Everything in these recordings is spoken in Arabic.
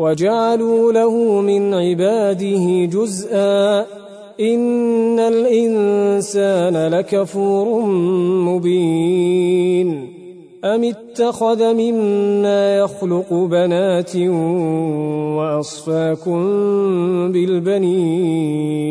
وجعلوا له من عباده جزءا إن الإنسان لكفور مبين أم اتخذ مما يخلق بنات وأصفاكم بالبنين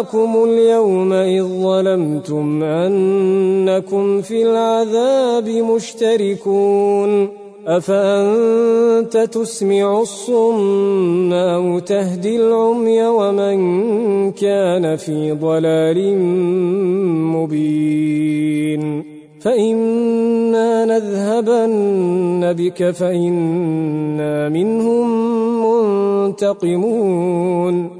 ينفعكم اليوم إذ ظلمتم أنكم في العذاب مشتركون أفأنت تسمع الصم أو تهدي العمي ومن كان في ضلال مبين فإما نذهبن بك فإنا منهم منتقمون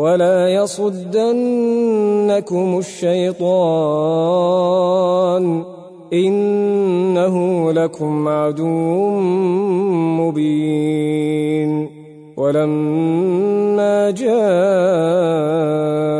ولا يصدنكم الشيطان إنه لكم عدو مبين. ولما جاء